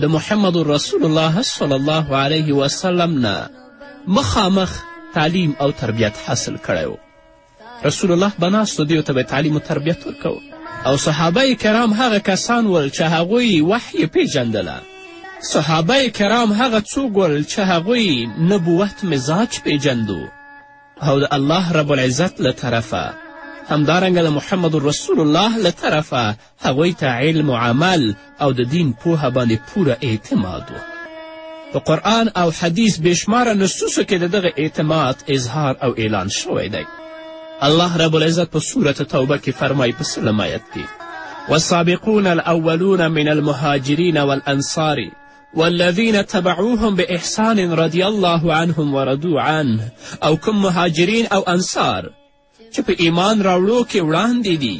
د محمد رسول الله صلی الله علیه وسلم نه مخامخ تعلیم او تربیت حاصل کړی و رسول الله به ناستو دیو ته به تعلیم و تربیت ورکوه او صحابه کرام هغه کسان ول چې هغوی وحی پیژندله صحابه کرام هغه څوک ول چې هغوی نبوت مزاج پیژندو او د الله رب العزت له طرفه همدارنګه د محمد رسول الله له طرفه هغوی ته علم و عمل او د دین پوهه باندې پوره اعتماد و په قرآن او حدیث بېشماره نصوصو کې د دغه اعتماد اظهار او اعلان شوی دی الله رب العزت په صورت توبه کې فرمایي په سلم آیت کې والسابقون الاولون من المهاجرین والانصار والذین تبعوهم باحسان رضی الله عنهم وردو عنه او کوم مهاجرین او انصار چې په ایمان راوړو کې وړاندې دي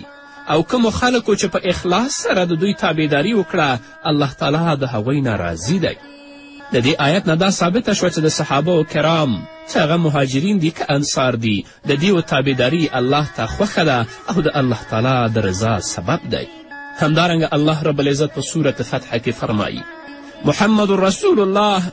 او کومو خلکو چې په اخلاص سره د دوی تابعداري وکړه الله تعالی د هغوی نه راضي دی د دې آیت نه دا ثابته شوه چې د صحابه و کرام چې هغه مهاجرین دي که انصار دي د دې و تابعداري الله ته خوښه ده او د الله تعالی د رضا سبب دی همدارنګه الله رب العزت په صورت فتح کې فرمایی محمد رسول الله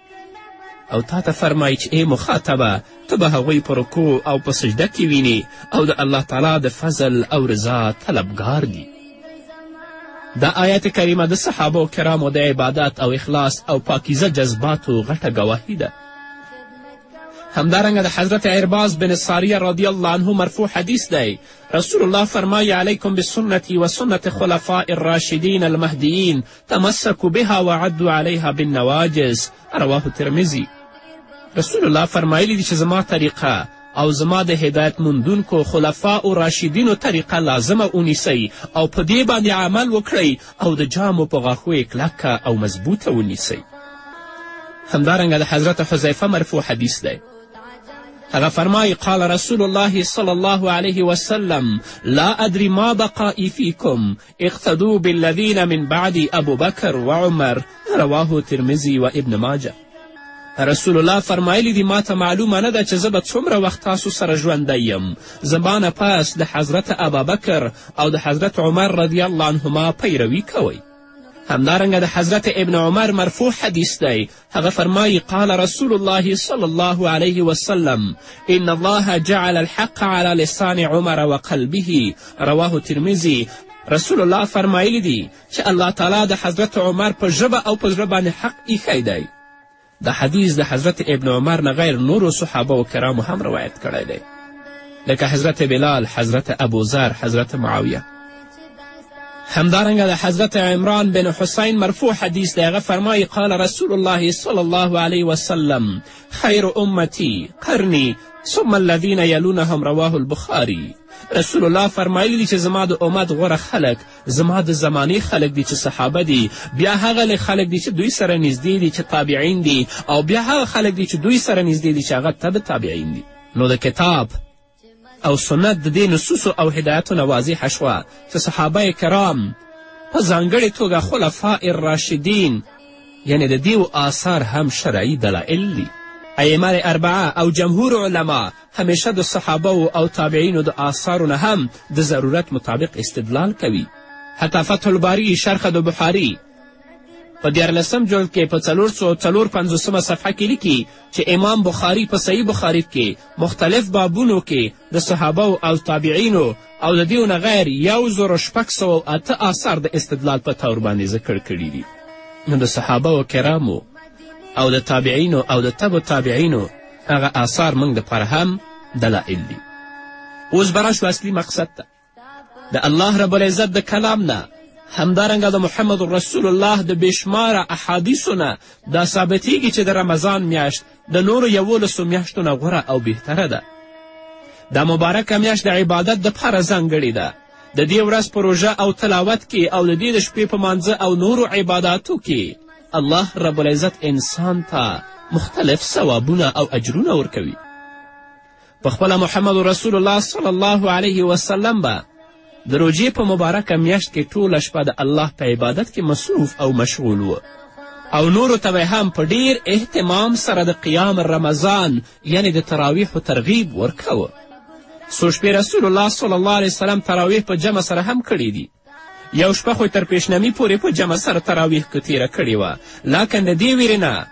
او تا ته فرمایي چې ای مخاطبه ته به هغوی په رکوع او په سجده کې ویني او د الله تعالی د فضل او رضا طلبګار دي دا آیت کریمه د صحابه کرامو د عبادت او اخلاص او پاکیزه جذباتو غټه ګواهي ده همدارنګه د حضرت عرباز بن ساریه رضی الله عنه مرفوع حدیث دی رسول الله فرمایي علیکم بسنتی و سنت خلفاء الراشدین المهدیین تمسکو بها وعدو علیها بالنواجز رواه ترمزی رسول الله فرمایلی دي چې زما طریقه او زما د هدایت موندونکو خلفاو راشدینو طریقه لازمه ونیسئ او په دې باندې عمل وکړئ او د جامو په غاښو یې کلکه او مضبوطه ونیسئ همدارنګه د حضرت حذیفه مرفوع حدیث دی هغه فرمایي قال رسول الله صلی الله علیه وسلم لا ادري ما بقائي فیکم اقتدو بالذین من بعد ابوبکر و عمر رواه ترمزی و ابن ماجه رسول الله فرمایلی دی ما ته معلومه نه ده چې زه به څومره وخت تاسو سره ژوندی یم زما نه پس د حضرت ابابکر او د حضرت عمر رضی الله عنهما پیروي کوئ همدارنګه د حضرت ابن عمر مرفوع حدیث دی هغه فرمایي قال رسول الله صلی الله علیه وسلم ان الله جعل الحق على لسان عمر وقلبه رواه ترمذي رسول الله فرمایلی دی چې الله تعالی د حضرت عمر په ژبه او په زړه باندې حق ایښی دی د حدیث د حضرت ابن عمر نه غیر نورو صحابه و کرامو هم روایت کړی دی لکه حضرت بلال حضرت ابوذر حضرت معاویه همدارنګه د حضرت عمران بن حسین مرفوع حدیث دی هغه فرمایي قال رسول الله صلی الله علیه وسلم خیر امتی قرنی ثم الذین یلونهم رواه البخاری رسول الله فرمایلی چې زما د امت غوره خلک زما د زمانې خلک دي چې صحابه دي بیا هغه لږ خلک دي چې دوی سره نږدې دي چې تابعین دي او بیا هغه خلک دي چې دوی سره نږدې دي چې هغه تبع تابعین دي نو د کتاب او سنت د دې نصوصو او هدایتو نه واضحه شوه چې صحابه کرام په ځانګړې توګه خلفاء الراشدین یعنې د دیو آثار هم شرعي دلایل دي ائمه اربعه او جمهور علما همیشه د صحابه او تابعینو د آثارو نه هم د ضرورت مطابق استدلال کوي حتی فتح الباری شرخ د بخاری په دیارلسم جلد کې په څلور سوه او څلور پنځوسمه صفحه کې لیکي چې امام بخاري په صحیح بخاري کې مختلف بابونو کې د صحابه او تابعینو او د دیو نه غیر یو زرو شپږ سوه او اته آثار د استدلال په طور باندې ذکر کړي دي نو د صحابه و کرامو او د تابعینو او د تبو تابعینو هغه آثار موږ دپاره هم دلایل دي اوس به راشو اصلي مقصد ته د الله رب العزت د کلام نه همدارنګه د محمد رسول الله د بېشماره احادیثو نه دا ثابتیږي چې د رمضان میاشت د نورو یولسو میاشتو نه غوره او بهتره ده دا مبارکه میاشت د عبادت دپاره ځانګړې ده د دې ورځ په روژه او تلاوت کې او د دې د شپې په مانځه او نورو عباداتو کې الله رب العزت انسان ته مختلف ثوابونه او اجرونه ورکوي په خپله محمد رسول الله صلی الله علیه وسلم به د روژې په مبارکه میاشت کې ټوله شپه د الله په عبادت کې مصروف او مشغول و او نورو ته به هم په ډیر اهتمام سره د قیام رمضان یعنی د تراویحو ترغیب ورکوه څو شپې رسول الله صلی الله علیه وسلم تراویح په جمع سره هم کړي دي یو شپه خو تر پیشنمي پورې په جمع سر تراویح که تیره کړې وه لاکن د دې ویرې نه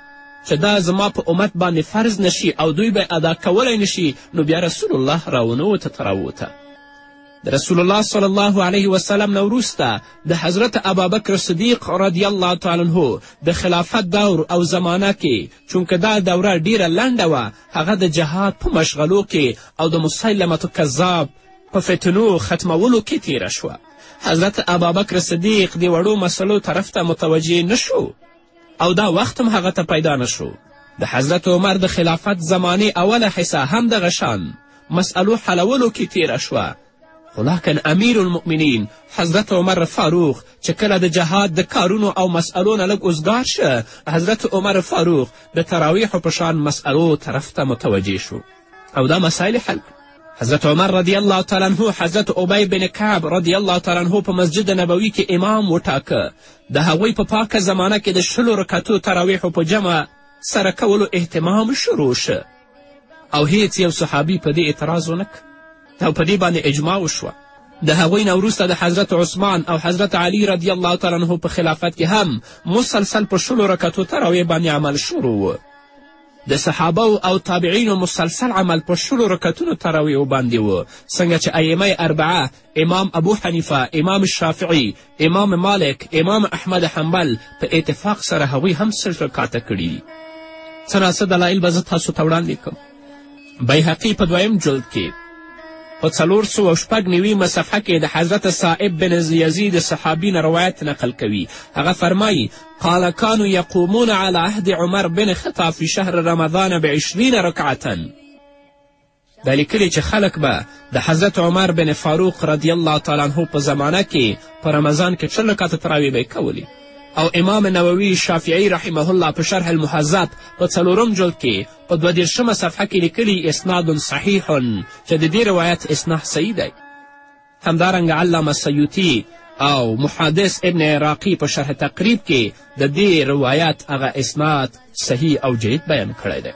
چې دا زما په امت باندې فرض نشي او دوی به ادا کولی نشي نو بیا رسول الله راونوته تراوته د رسول الله صلی الله علیه وسلم نه وروسته د حضرت ابابکر صدیق رضی الله تعالی عنه د خلافت دور او زمانه کې چونکه دا دوره ډیره لنډه وه هغه د جهاد په مشغلو کې او د مسلمت کذاب په فتنو ختمولو کې تیره شوه حضرت ابابکر صدیق د وړو مسلو طرف ته متوجه نه شو او دا وخت هم هغه ته پیدا نه شو د حضرت عمر د خلافت زمانې اوله حصه هم دغه شان مسئلو حلولو کې تیره شوه خو لاکن امیر المؤمنین حضرت عمر فاروق چې کله د جهاد د کارونو او مسئلو نه لږ اوزګار شه حضرت عمر فاروق د تراویحو په شان مسئلو طرف ته متوجه شو او دا مسایل حل کړو حضرت عمر رضی الله تعالی عنه حضرت ابی بن کعب رضی الله تعالی عنه په مسجد نبوي کې امام وټاکه د هغوی په پاکه زمانه کې د شلو رکعتو تراویحو په جمع سره کولو اهتمام شروع شه او هیڅ یو صحابي په دې اعتراض ونه او په دې باندې اجماع وشوه د هغوی نه وروسته د حضرت عثمان او حضرت علی رضی الله تعالی عنه په خلافت کې هم مسلسل په شلو رکعتو تراویح باندې عمل شروع و د صحابو او تابعینو مسلسل عمل په شلو رکتونو تراویو باندې و څنګه چې ائمه اربعه امام ابو حنیفه امام شافعي امام مالک امام احمد حنبل په اتفاق سره هغوی هم سل رکاته کړي دي څه ناڅه دلایل به زه تاسو ته وړاندې کړم بیهقي په دویم جلد کې په څلور سو او شپږ نویمه صفحه کې د حضرت صائب بن یزید صحابي نه روایت نقل کوي هغه فرمایي قال كانوا يقومون على عهد عمر بن خطاب في شهر رمضان بعشرين رکعتا دا لیکلي چې خلک به د حضرت عمر بن فاروق رضی الله تعالی عنه په زمانه کې په رمضان کې شل رکعته تراوی به کولی او امام نووي شافعي رحمه الله په شرح المحذب په څلورم جلد کې په دوه دېرشمه صفحه کې لیکلي اسناد صحیح چې د دې روایت اسناد صحیح دی همدارنګه علامه سیوطي او محادث ابن عراقي په شرح تقریب کې د دې روایت هغه اسناد صحیح او جید بیان کړی دی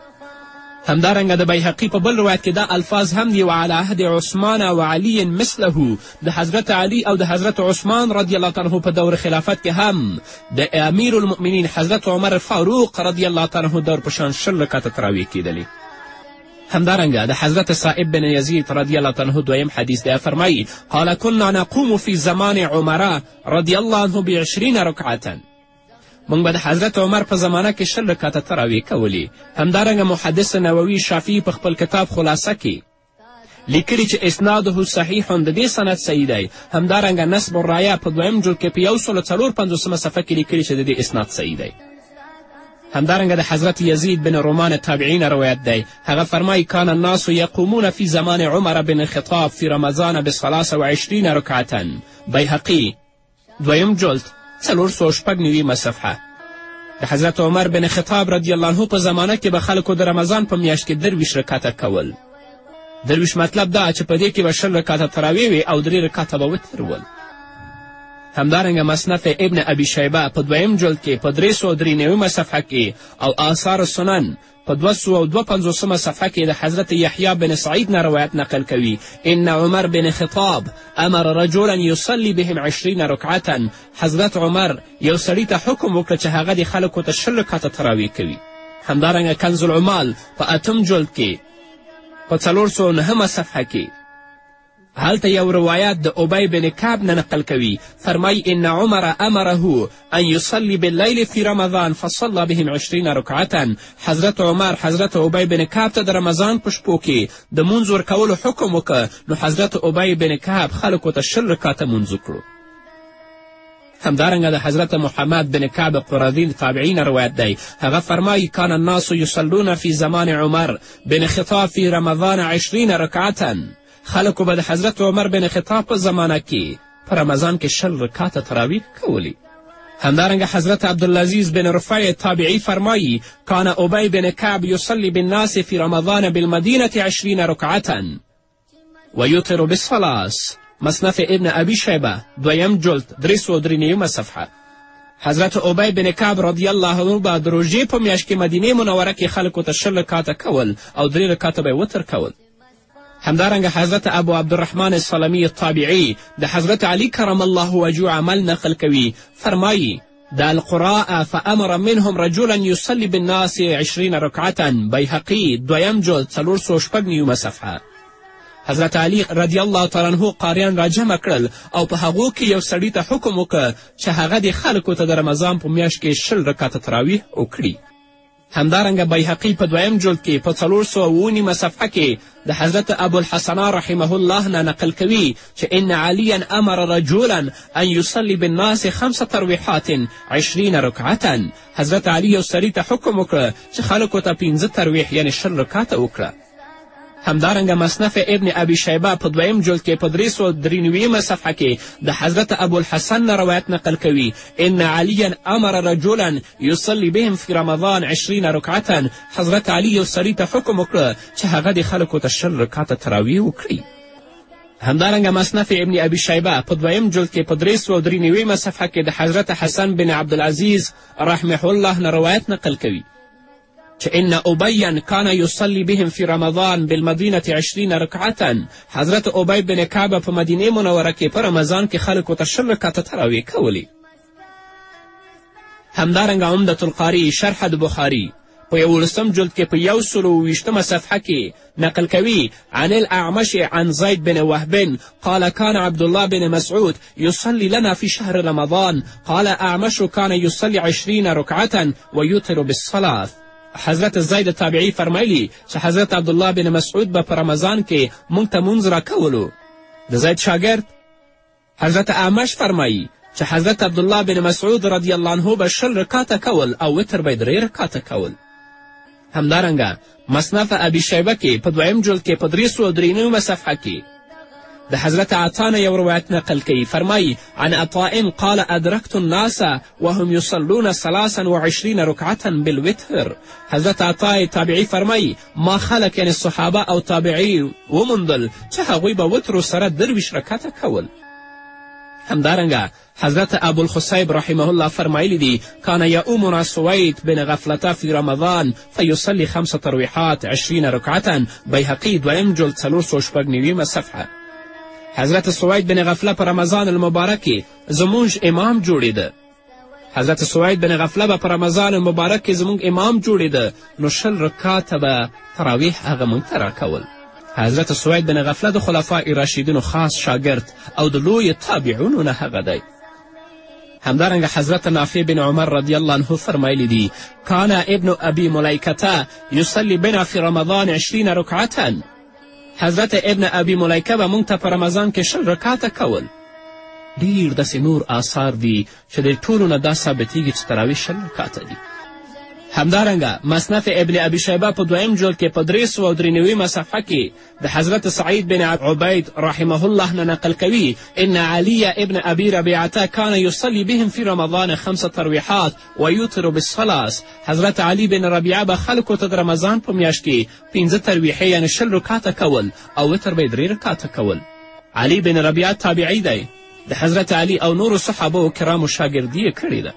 همدارنګه د بیحقي په بل روایت کې دا الفاظ هم دي وعلى عهد عثمان و علي مثله د حضرت علي او د حضرت عثمان رضی الله عنه په دور خلافت کې هم د امیر المؤمنین حضرت عمر فاروق رضی الله عنه دور په شان شل رکعته تراویح کیدلې همدارنګه د حضرت صائب بن یزید رضی الله عنه دویم حدیث دی فرمایی قال کنا نقوم فی زمان عمره رضی الله عنه بعشرین رکعتا موږ به د حضرت عمر په زمانه کې شل رکعته تراویح کولې همدارنګه محدث نووي شافعي په خپل کتاب خلاصه کې لیکلي چې اسناده صحیح د دې سند صحیح دی همدارنګه نصب الرایه په دویم جلد کې په یو سلو څلور پنځوسمه صفحه کې لیکلي چې د دې اسناد صحیح دی همدارنګه د حضرت یزید بن رومان تابعین روایت دی هغه فرمایي کان الناس یقومون فی زمان عمر بن خطاب فی رمضان بثلاث و عشرین رکعتا بیهقی دویم جلد څلور سوه شپږ نویمه صفحه د حضرت عمر بن خطاب رضی الله عنه په زمانه کې به خلکو د رمضان په میاشت کې درویشت رکعته کول درویش مطلب دا چې په دې کې به شل رکاته تراوې وې او درې رکاته به وتر ول همدارنګه مصنف ابن ابي شیبه په دویم جلد کې په درې سوه درې نویمه صفحه کې او آثار سنن په دوه سوه او دوه پنځوسمه صفحه کې د حضرت یحیی بن سعید نه روایت نقل کوي ان عمر بن خطاب امر رجلا یصلي بهم عشرین رکعتا حضرت عمر یو سړي ته حکم وکړ چې هغه د خلکو ته شل رکعته تراویح کوي همدارنګه کنز العمال په اتم جلد کې په څلور سوه نهمه صفحه کې هلته یو روایت د ابی بن کعب نه نقل کوي فرمایي ان عمر امره ان یصلي باللیل فی رمضان فصلا بهم عشرین رکعتا حضرت عمر حضرت ابی بن کعب ته د رمضان په شپو کې د مونځ ورکولو حکم وکړ نو حضرت ابی بن کعب خلکو ته شل رکاته مونځ وکړو همدارنګه د حضرت محمد بن کعب قرظي د تابعي نه روایت دی هغه فرمایي کان الناس یصلون فی زمان عمر بن خطاب فی رمضان عشرین رکعتا خلکو به د حضرت عمر بن خطاب په زمانه کې په رمضان کې شل رکاته تراویح کولی همدارنګه حضرت عبدالعزیز بن رفیع تابعی فرمایی کان ابی بن کعب یصلی بالناس فی رمضان بالمدینة عشرین رکعتا و یوتر بالصلاص مصنف ابن ابی شیبه دویم جلد درې سوه درې نیمه صفحه حضرت عبی بن کعب رضی الله عنه به د روژې په میاشت کې مدینې منوره کې خلکو ته شل رکاته کول او درې رکاته به یې وتر کول همدارنګه حضرت ابو عبدالرحمن سلمی تابعی د حضرت علی کرم الله وجو عمل نقل کوي فرمایی د القراء فامر منهم رجلا یصلي بالناس عشرین رکعتا بیهقي دویم جز څلور سو شپږ نیومه صفحه حضرت علی رضی الله تعالی عنه قاریان راجمع کړل او په هغو کې یو سړي ته حکم وکړ چې هغه دې خلکو ته د رمضان په میاشت کې شل رکعته تراویح وکړي همدارنګه بیهقي په دویم جلد کې په څلور سوه او نیمه صفحه کې د حضرت ابوالحسنا رحمه الله نه نقل کوي چې ان علیا امر رجولا ان یصلي بالناس خمسه ترویحات عشرین رکعتا حضرت علي یو سړي ته حکم وکړه چې خلکو ته پنځه ترویح یعنې شل رکعته وکړه همدارنګه مصنف ابن ابي شیبه په دویم جلد کې په درې سوه درې نویمه صفحه کې د حضرت ابوالحسن نه روایت نقل کوي ان علیا امر رجلا یصلي بهم فی رمضان عشرین رکعتا حضرت علي یو سړي ته حکم وکړه چې هغه د خلکو ته شل رکعته تراویح وکړي همدارنګه مصنف ابن ابي شیبه په دویم جلد کې په درې سوه درې نویمه صفحه کې د حضرت حسن بن عبدالعزیز رحمه الله نه روایت نقل کوي چې ان ابیا کان یصلی بهم فی رمضان بالمدینه عشرین رکعتا حضرت ابی بن کعب په مدینې منوره کې په رمضان کې خلکو ته شل رکعته تراویح کولې همدارنګه عمدة القاري شرح د بخاري په یولسم جلد کې په یو سلو ویشتمه صفحه کې نقل کوي عن الاعمش عن زيد بن وهب قال كان عبد الله بن مسعود يصلي لنا في شهر رمضان قال اعمش كان يصلي عشرين ركعة ويطر بالصلاة حضرت زید تابعی فرمایلی چې حضرت عبدالله بن مسعود به په رمضان کې موږ ته مونځ راکولو د زید شاګرد حضرت اعمش فرمایی چې حضرت عبدالله بن مسعود رضی الله عنه به شل رکاته کول او وتر به یې درې رکاته کول همدارنګه مصنف ابي شیبه کې په دویم جلد کې په درې سوه درې نومه صفحه کې د حضرت عطا نه یو روایت نقل کوي فرمایي عن عطاء قال ادرکت الناس وهم یصلون ثلاثا و عشرین رکعتا بالوتر حضرت عطای تابعی فرمایی ما خلق یعنی صحابه او تابعی وموندل چې هغوی به وترو سره درویشت رکعته کول همدارنګه حضرت ابوالخصیب رحمه الله فرمایلی دی کان یعومنا سوید بن غفلته فی رمضان فیصلی خمسه ترویحات عشرین رکعتا بیهقی دویم جلد څلور سوه شپږ نویمه صفحه حضرت سوید بن غفله په رمضان المبارک کې زمونږ امام جوړېده حضرت سوید بن غفله به په رمضان مبارک کې زموږ امام جوړېده نو شل رکاته به تراویح هغه موږ ته راکول حضرت سوید بن غفله د خلفاء راشدینو خاص شاګرد او د لوی تابعونو نه هغه دی همدارنګه حضرت نافع بن عمر رضی الله عنه فرمایلی دي کان ابن ابي ملیکته یصلي بنا فی رمضان عشرین رکعتا حضرت ابن ابي ملیکه به موږ ته په رمضان کې شل رکاته کول ډیر داسې نور آثار دي چې د ټولو نه دا ثابتیږي چې تراوی شل رکاته دي همدارنګه مصنف ابن ابي شیبه په دویم جلد کې په درې سوه او درې نویمه صفحه کې د حضرت سعید بن عبید رحمه الله نه نقل کوي ان علی ابن ابي ربیعته کان یصلي بهم فی رمضان خمس ترویحات و یوتر بالصلاس حضرت علی بن ربیعه به خلکو ته د رمضان په میاشت کې پنځه ترویحې یعنې شل رکاته کول او وتر به یې درې رکاته کول علی بن ربیعه تابعی دی د حضرت علی او نورو صحابه و کرامو شاګردي یې کړې ده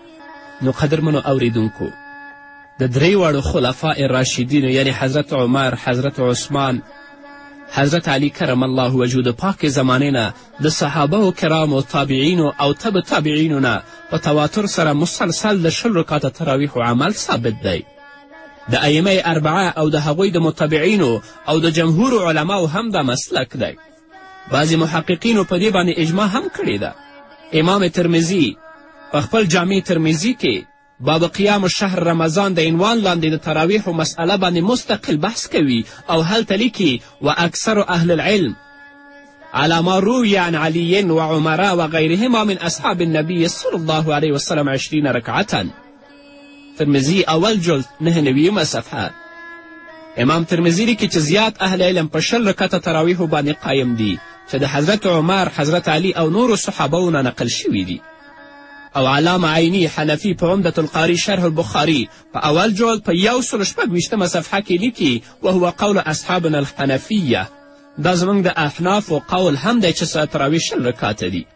نو قدرمنو اوریدونکو د درې واړو خلفاء راشدینو یعنی حضرت عمر حضرت عثمان حضرت علی کرم الله وجو د پاکې زمانې نه د صحابه و کرامو تابعینو او تب تابعینو نه په تواتر سره مسلسل د شل رکاته تراویحو عمل ثابت دی د ائمه اربعه او د هغوی د متبعینو او د جمهور علماو هم دا مسلک دی بعضې محققینو په دې باندې اجماع هم کړې ده امام ترمزي په خپل جامع ترمزي کې باب قیام شهر رمضان د عنوان لاندې د تراویحو مسئله باندې مستقل بحث کوي او هلته لیکي و اکثر اهل العلم على ما روي عن علي وعمر وغيرهما من أصحاب النبي صلى الله عليه وسلم عشرين ركعة ترمزی اول جلد نه نویمه صفحه امام ترمزی لیکي چې زیات اهل علم په شل رکعته تراویحو باندې قایم دي چې د حضرت عمر حضرت علی او نورو صحابو نه نقل شوي دي او علامه عینی حنفی په عمدة القاری شرح البخاری په اول جلد په یو سل شپږ ویشتمه صفحه کې لیکي وهو قول اصحابنا الحنفیه دا زموږ د احنافو قول هم دی چې تراویح شل رکاته دي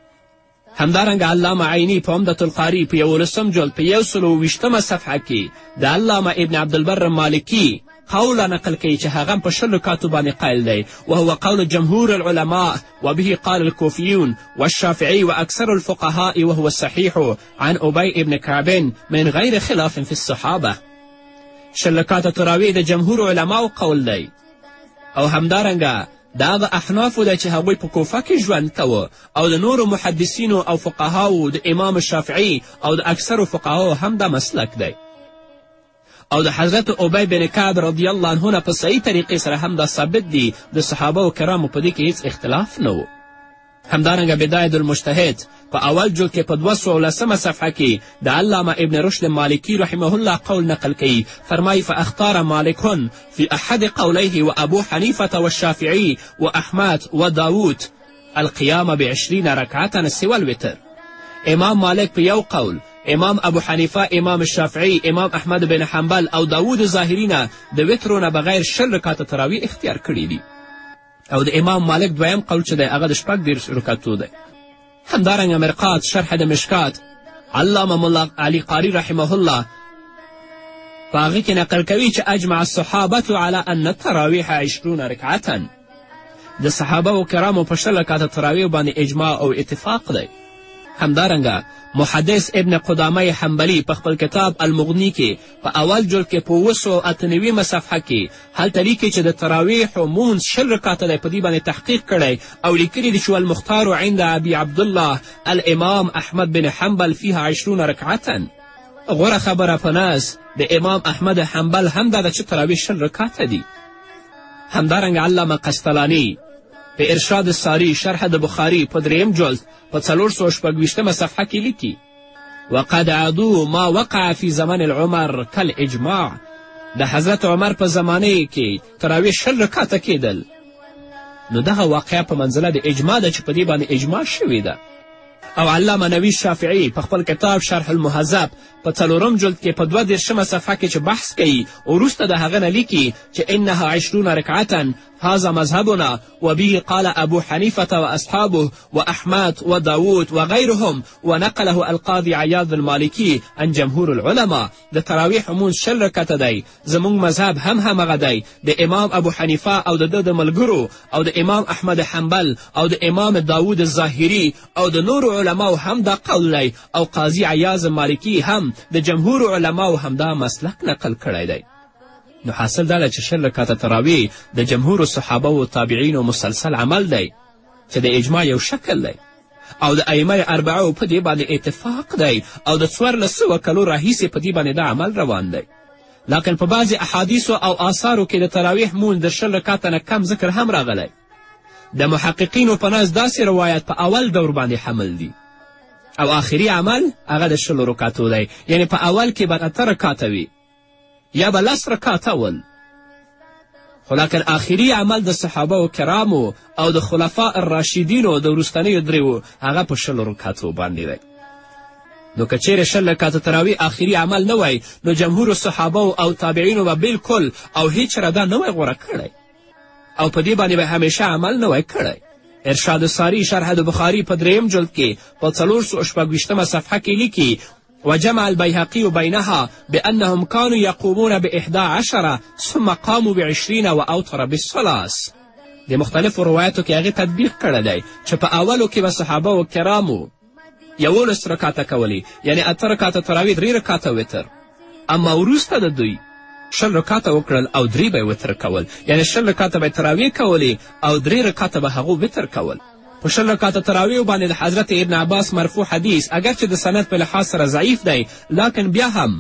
همدارنګه علامه عیني په عمدة القاري په یولسم جلد په یو سلو ویشتمه صفحه کې د علامه ابن عبدالبر مالکي قول نقل کوي چې هغه په شل رکاتو باندې قایل دی وهو قول جمهور العلماء وبه قال الكوفيون والشافعي واکثر الفقهاء وهو الصحيح عن ابي ابن كعب من غير خلاف في الصحابه شل رکاته تراویح د جمهور علماو قول دی او همدارنګه دا هغه احنافو ده چې هغوی په کوفه کې ژوند کوه او د نورو محدثینو او فقهاو د امام شافعي او د اکثرو فقهاو هم دا مسلک دی او د حضرت عبی بن کعب رضی الله عنه نه په صحیح طریقې سره هم دا ثابت دي د صحابه و کرامو په دې کې هیڅ اختلاف نه و همدارنګه بداید المجتهد په اول جلد کې په دوه سوه لسمه صفحه کې د علامه ابن رشد مالکي رحمه الله قول نقل کوي فرمایي فاختار مالکن فی احد قولیه و ابو حنیفة والشافعی و احمد و داود القیام بعشرین رکعتا سوى الوتر امام مالک په یو قول امام ابو حنیفه امام شافعی امام احمد بن حنبل او داود ظاهرینه د وترو نه بغیر شل رکاته تراوی اختیار کړي دي او د امام مالک دویم قول چې دی هغه د شپږ دېرش رکعتو دی همدارنګه مرقات شرح د مشکات علامه ملا علي قاري رحمه الله په هغه کې نقل کوي چې اجمع الصحابة على ان التراویح عشرون رکعتا د صحابه و کرامو په شل رکعته تراویح باندې اجماع او اتفاق دی همدارنګه محدث ابن قدامه حنبلي په خپل کتاب المغني کې په اول جلد کې په اووه سوه او اته نویمه صفحه کې هلته لیکي چې د تراویحو مونځ شل رکاته دی په دې باندې تحقیق کړی او لیکلي دي چې والمختار عند ابي عبدالله الامام احمد بن حنبل فيها عشرون رکعتا غوره خبره په ناس د امام احمد حنبل هم دا ده چې تراویح شل رکاته دي همدارنګه علامه قسطلاني په ارشاد ساری شرح د بخاري په دریم جلد په څلور سوه شپږویشتمه صفحه کې لیکي وقد عدو ما وقع فی زمن العمر کل اجماع د حضرت عمر په زمانه کې تراویح شل رکاته کېدل نو دغه واقعه په منزله د اجماع ده چې په دې باندې اجماع شوې ده او علامه نوی شافعي په خپل کتاب شرح المهذب په څلورم جلد کې په دوه دېرشمه صفحه کې چې بحث کوي وروسته د هغه نه لیکي چې انها عشرون رکعتا هذا مذهبنا وبه قال أبو حنيفة وأصحابه وأحمد وداود وغيرهم ونقله القاضي عياض المالكي عن جمهور العلماء د تراویح مونځ شل رکته دی زمونږ مذهب هم همغه دی د امام ابو حنیفه او د ده د ملګرو او د امام احمد حنبل او د امام داود الظاهري او د نورو علماو هم دا قول دی او قاضي عیاض مالکي هم د جمهور علماو همدا مسلک نقل کړی دی نو حاصل دا ده چې شل رکاته تراویح د جمهورو صحابه و تابعینو مسلسل عمل دی چې د اجماع یو شکل دی او د ائمه اربعو په دې باندې اتفاق دی او د څوارلس سوه کلو راهیسې په دې باندې دا عمل روان دی لاکن په بعضې احادیثو او آثارو کې د تراویح مونځ د شل رکاته نه کم ذکر هم راغلی د محققینو په نزد داسې روایت په اول دور باندې حمل دي او آخري عمل هغه د شلو رکاتو دی یعنې په اول کې به اته رکاته وي یا به لس رکاته ول خو لاکن آخري عمل د صحابه کرامو او د خلفاء الراشدینو د وروستنیو دریو هغه په شلو رکاتو باندې دی نو که چیرې شل رکاته تراوی آخري عمل نه وای نو جمهور صحابه او تابعینو به بالکل او هیچ ردا نه وای غوره کړی او په دې باندې به همیشه عمل نه وای کړی ارشاد ساری شرح د بخاری په دریم جلد کې په څلور سو شپږویشتمه صفحه کې لیکي وجمع البيهقي بينها بأنهم كانوا يقومون بإحدى عشر ثم قاموا بعشرين وأوتر بالثلاث د مختلفو روایتو کې هغې تطبیق کړی دی چې په اولو کې به صحابه و کرامو یولس رکاته کولی یعنی اته رکاته تراوی درې رکاته وتر اما وروسته د دوی شل رکاته وکړل او درې به یې وتر کول یعنی شل رکاته به یې تراویح کولې او درې رکاته به هغو وتر کول په شل رکعته تراویو باندې د حضرت ابن عباس مرفوع حدیث اګر چې د سند په لحاظ سره ضعیف دی لاکن بیا هم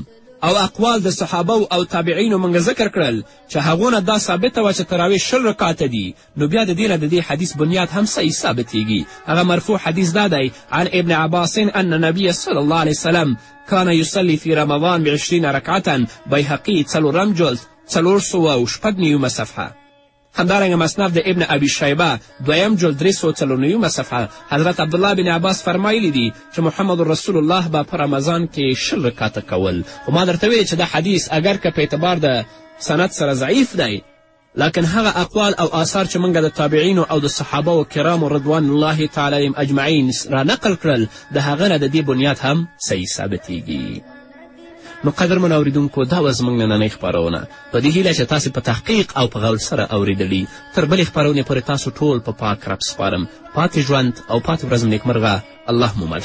او اقوال د صحابه او تابعینو موږ ذکر کړل چې هغو نه دا ثابته وه چې تراویح شل رکاته دي نو بیا د دې نه د دې حدیث بنیاد هم صحیح ثابتیږي هغه مرفوع حدیث دا دی عن ابن عباس ان نبی صلی الله علیه وسلم کان یصلي فی رمضان بعشرین رکعتا بیهقي څلورم جلد څلور سوه او شپږ نیومه صفحه همدارنګه مصنف د ابن ابي شیبه دویم جلد درې سوه څلورنویمه صفحه حضرت عبدالله بن عباس فرمایلی دي چې محمد رسول الله به په رمضان کې شل رکاته کول خو ما درته ویلې چې دا حدیث اگر که په اعتبار د سند سره ضعیف دی لکن هغه اقوال او آثار چې موږ د تابعینو او د صحابه و کرامو رضوان الله تعالی علیهم اجمعین را نقل کړل د هغه نه د دې بنیاد هم صحیح ثابتیږي نو قدرمن اوریدونکو دا وه زموږ نننۍ خپرونه په دې هیله چې تاسې په تحقیق او په غور سره اوریدلي تر بلې خپرونې پورې تاسو ټول په پاک رب سپارم پاتې ژوند او پاتې ورځ نیکمرغه الله مو مل